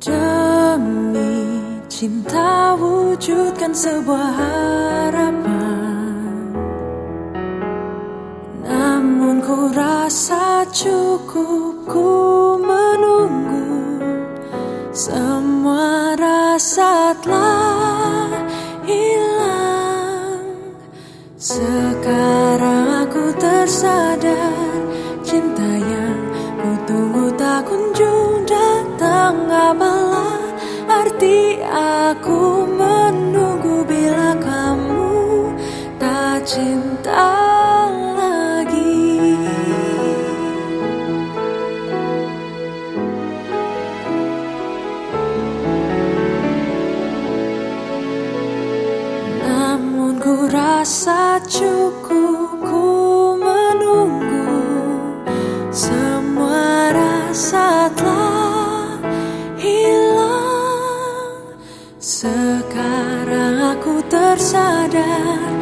Demi cinta wujudkan sebuah harapan. Namun ku rasa cukup ku menunggu. Semua rasa telah hilang. Sekarang aku tersadar aku menunggu bila kamu tak cinta lagi. Namun ku rasa cukup sadar.